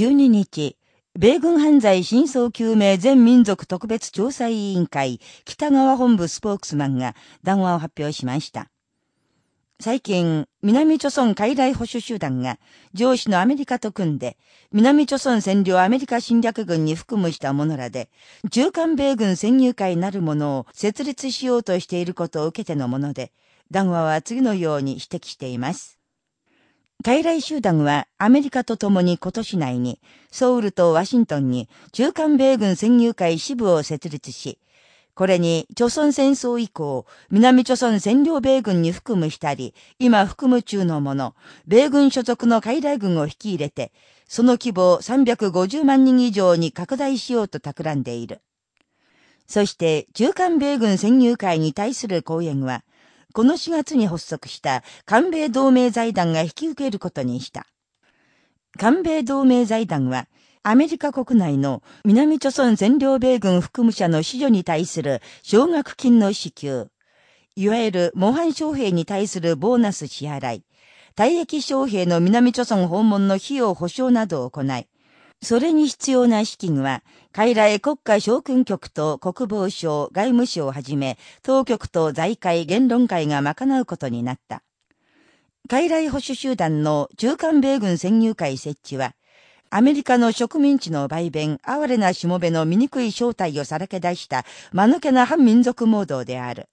12日、米軍犯罪真相究明全民族特別調査委員会北川本部スポークスマンが談話を発表しました。最近、南朝村海外保守集団が上司のアメリカと組んで、南朝村占領アメリカ侵略軍に含むした者らで、中間米軍潜入会なるものを設立しようとしていることを受けてのもので、談話は次のように指摘しています。傀儡集団はアメリカと共に今年内にソウルとワシントンに中間米軍潜入会支部を設立し、これに、朝鮮戦争以降、南朝鮮占領米軍に含むしたり、今含む中の者、米軍所属の海外軍を引き入れて、その規模を350万人以上に拡大しようと企んでいる。そして、中間米軍潜入会に対する講演は、この4月に発足した韓米同盟財団が引き受けることにした。韓米同盟財団は、アメリカ国内の南朝鮮占領米軍副務者の死女に対する奨学金の支給、いわゆる模範将兵に対するボーナス支払い、退役将兵の南朝鮮訪問の費用保証などを行い、それに必要な資金は、海来国家将軍局と国防省、外務省をはじめ、当局と財界、言論会が賄うことになった。海来保守集団の中間米軍潜入会設置は、アメリカの植民地の売弁、哀れなしもべの醜い正体をさらけ出した、間抜けな反民族モードである。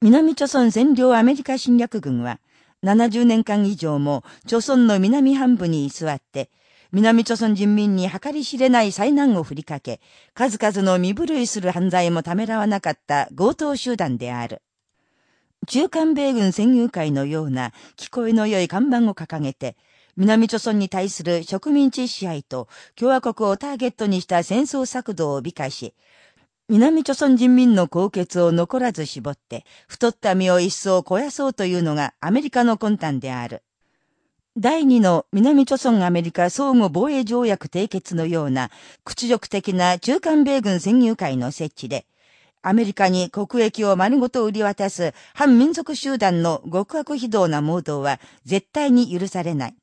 南朝鮮占領アメリカ侵略軍は、70年間以上も、朝鮮の南半部に居座って、南朝鮮人民に計り知れない災難を振りかけ、数々の身震いする犯罪もためらわなかった強盗集団である。中間米軍占有会のような聞こえの良い看板を掲げて、南朝村に対する植民地支配と共和国をターゲットにした戦争策動を美化し、南朝村人民の高血を残らず絞って、太った身を一層肥やそうというのがアメリカの魂胆である。第二の南朝村アメリカ相互防衛条約締結のような屈辱的な中間米軍潜入会の設置で、アメリカに国益を丸ごと売り渡す反民族集団の極悪非道な盲導は絶対に許されない。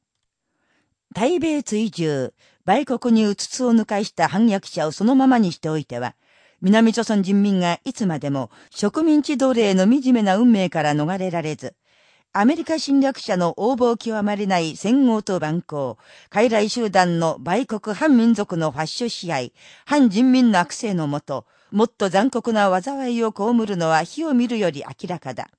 対米追従、売国にうつつを抜かした反逆者をそのままにしておいては、南朝鮮人民がいつまでも植民地奴隷の惨めな運命から逃れられず、アメリカ侵略者の横暴極まりない戦後と蛮行、傀儡集団の売国反民族のファッション支配、反人民の悪性のもと、もっと残酷な災いを被るのは火を見るより明らかだ。